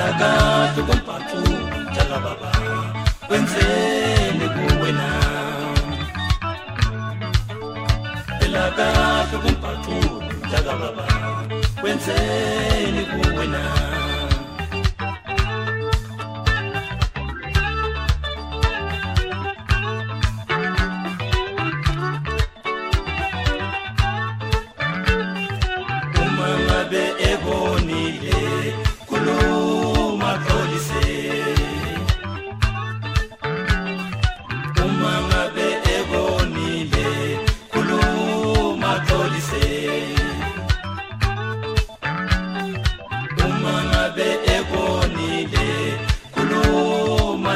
ndaka tokompatu jaka baba kwenzele kuwena elaka tokompatu jaka baba kwenzele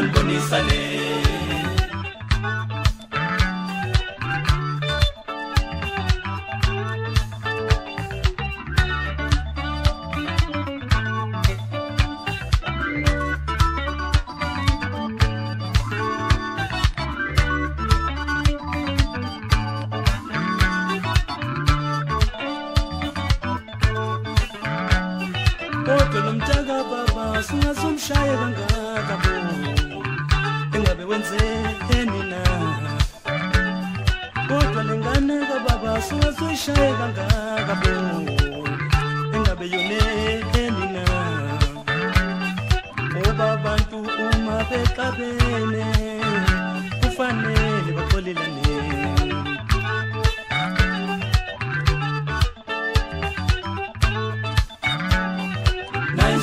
halkanisanee. Kooti namjaa gabaabaa suunaa suun shaayee bangaa qabu. ingabe wenzeni na kodwa lengane kababa suwesuyishaye kangaka bo ingabe yoneni na ngoba abantu uma beqabene kufanele baxolelanei